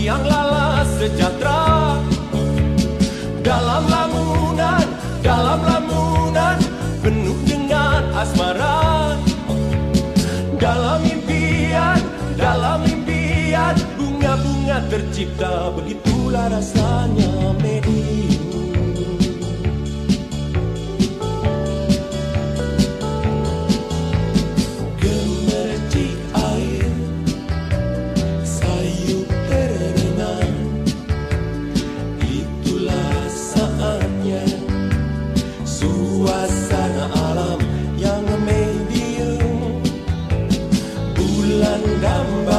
yang lala sejahtera. Dalam lamunan dalam lamunan penuh dengan asmara. Dalam impian dalam impian bunga-bunga tercipta begitulah rasanya media number.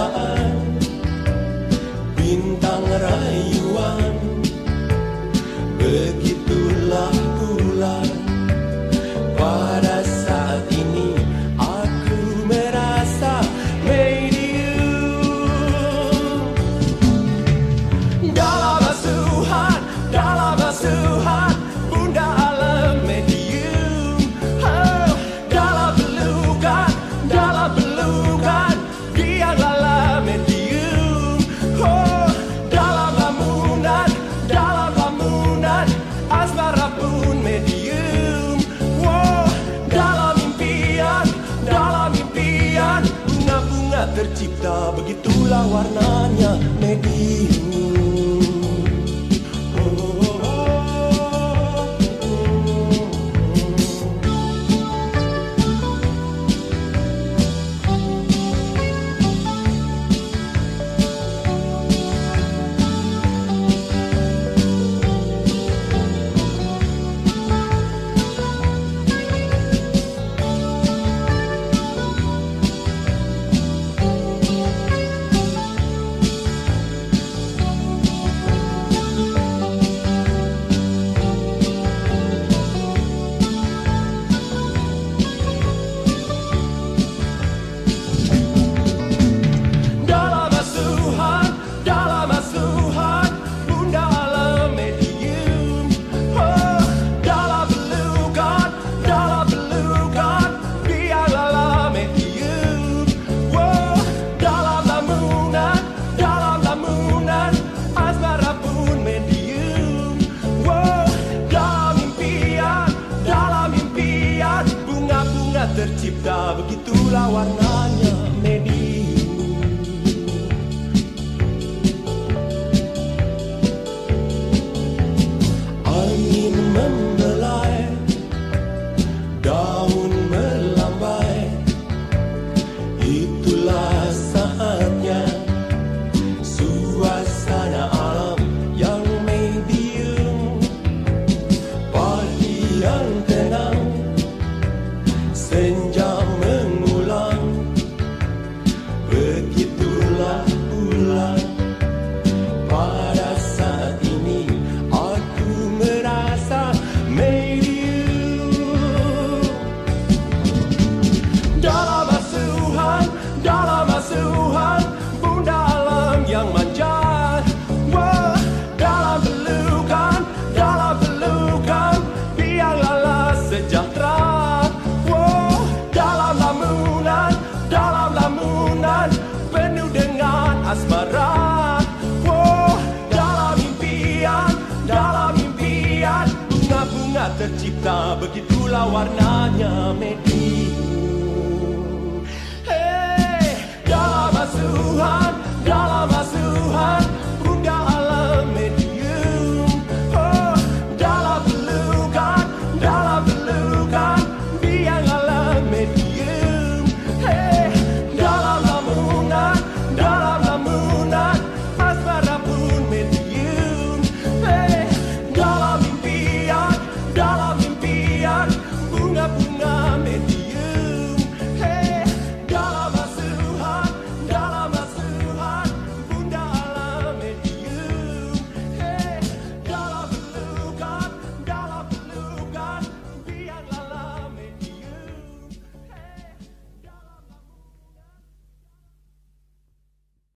tercipta begitulah warnanya medium Bunda bundalang yang manja wow. dalam pelukan dalam pelukan biarlah sejahtera wow. dalam lamunan dalam lamunan penuh dengan asmara wow. dalam impian dalam impian bunga-bunga tercipta begitulah warnanya medi Tuhan, dalam asuhan